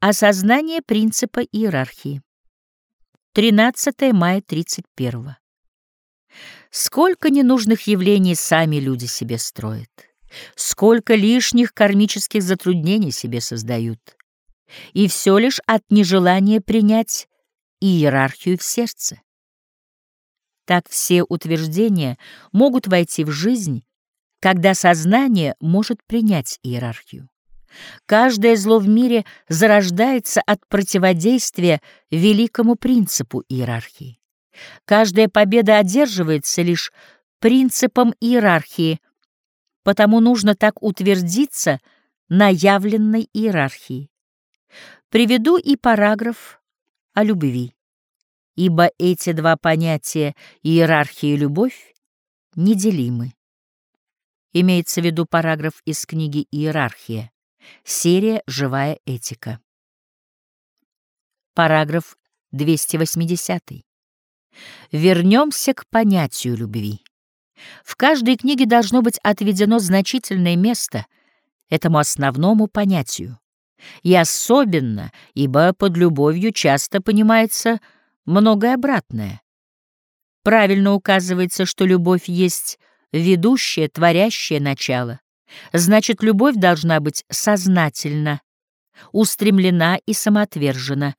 Осознание принципа иерархии. 13 мая 31. Сколько ненужных явлений сами люди себе строят, сколько лишних кармических затруднений себе создают, и все лишь от нежелания принять иерархию в сердце. Так все утверждения могут войти в жизнь, когда сознание может принять иерархию. Каждое зло в мире зарождается от противодействия великому принципу иерархии. Каждая победа одерживается лишь принципом иерархии, потому нужно так утвердиться на явленной иерархии. Приведу и параграф о любви, ибо эти два понятия иерархия и любовь неделимы. Имеется в виду параграф из книги «Иерархия», серия «Живая этика». Параграф 280. Вернемся к понятию любви. В каждой книге должно быть отведено значительное место этому основному понятию. И особенно, ибо под любовью часто понимается многое обратное. Правильно указывается, что любовь есть ведущее, творящее начало. Значит, любовь должна быть сознательна, устремлена и самоотвержена.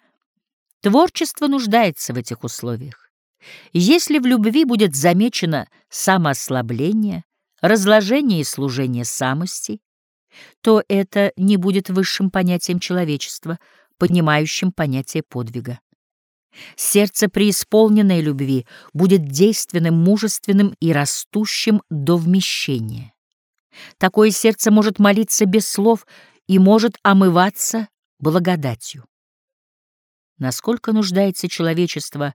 Творчество нуждается в этих условиях. Если в любви будет замечено самоослабление, разложение и служение самости, то это не будет высшим понятием человечества, поднимающим понятие подвига. Сердце, преисполненное любви, будет действенным, мужественным и растущим до вмещения. Такое сердце может молиться без слов и может омываться благодатью. Насколько нуждается человечество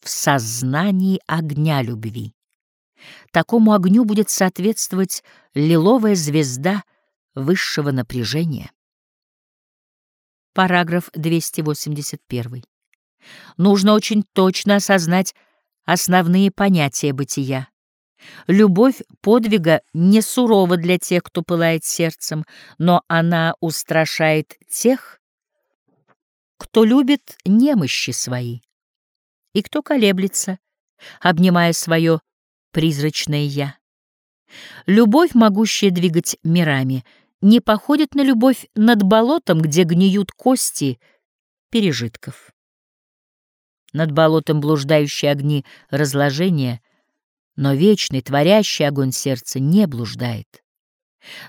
в сознании огня любви? Такому огню будет соответствовать лиловая звезда высшего напряжения. Параграф 281. Нужно очень точно осознать основные понятия бытия. Любовь подвига не сурова для тех, кто пылает сердцем, но она устрашает тех, кто любит немощи свои и кто колеблется, обнимая свое призрачное «я». Любовь, могущая двигать мирами, не походит на любовь над болотом, где гниют кости пережитков. Над болотом блуждающие огни разложения — но вечный, творящий огонь сердца не блуждает,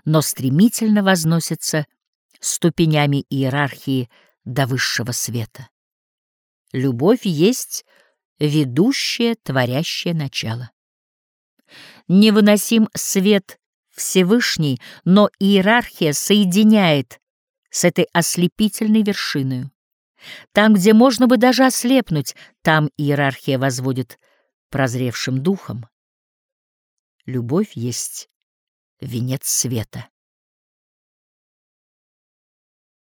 но стремительно возносится ступенями иерархии до высшего света. Любовь есть ведущее, творящее начало. Невыносим свет Всевышний, но иерархия соединяет с этой ослепительной вершиной. Там, где можно бы даже ослепнуть, там иерархия возводит прозревшим духом. Любовь есть венец света.